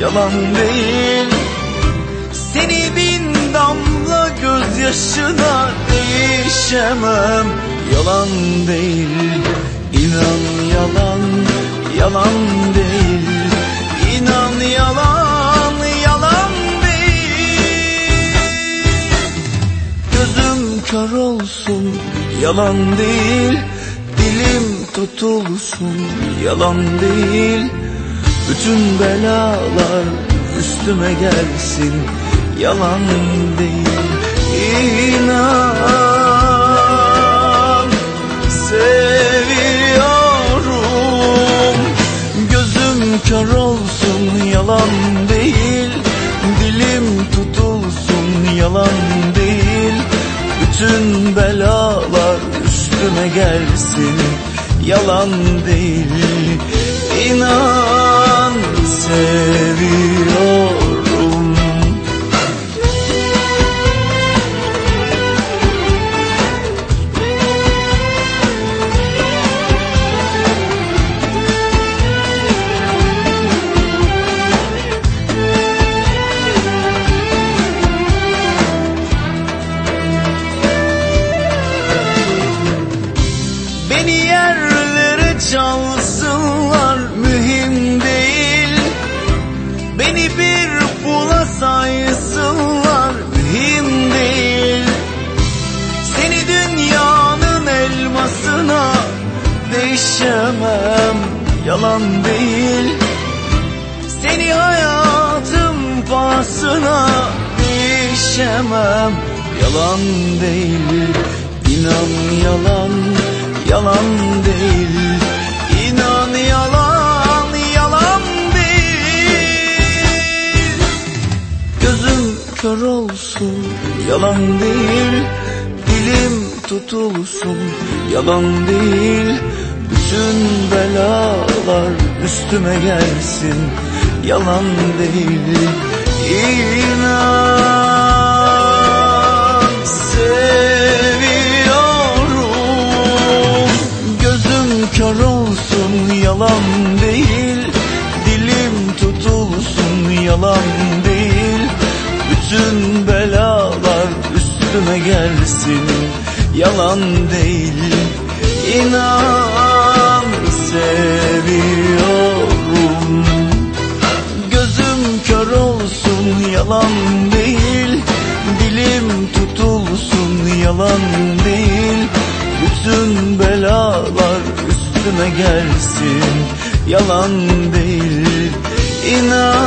yalan değil. Seni bin damla gözyaşına değişemem Yalan değil. İnan yalan yalan değil. İnan yalan yalan değil. Gözüm kör olsun yalan değil. Dilim tutulsun yalan değil Bütün belalar üstüme gelsin yalan değil İnan. Seviyorum Gözüm kör olsun yalan değil. Dilim tutulsun yalan değil. Bütün belalar üstüme gelsin yalan değil İnan değişemem yalan değil. Seni hayatım pahasına değişemem yalan değil İnan yalan yalan değil. İnan yalan yalan değil. Gözüm kör olsun yalan değil. Dilim tutulsun yalan değil Bütün belalar üstüme gelsin. Yalan değil İnan. Seviyorum. Gözüm kör olsun yalan değil. Dilim tutulsun yalan değil. Bütün belalar üstüme gelsin. Yalan değil İnan seviyorum. Gözüm kör olsun yalan değil. Dilim tutulsun yalan değil. Bütün belalar üstüme gelsin yalan değil. İnan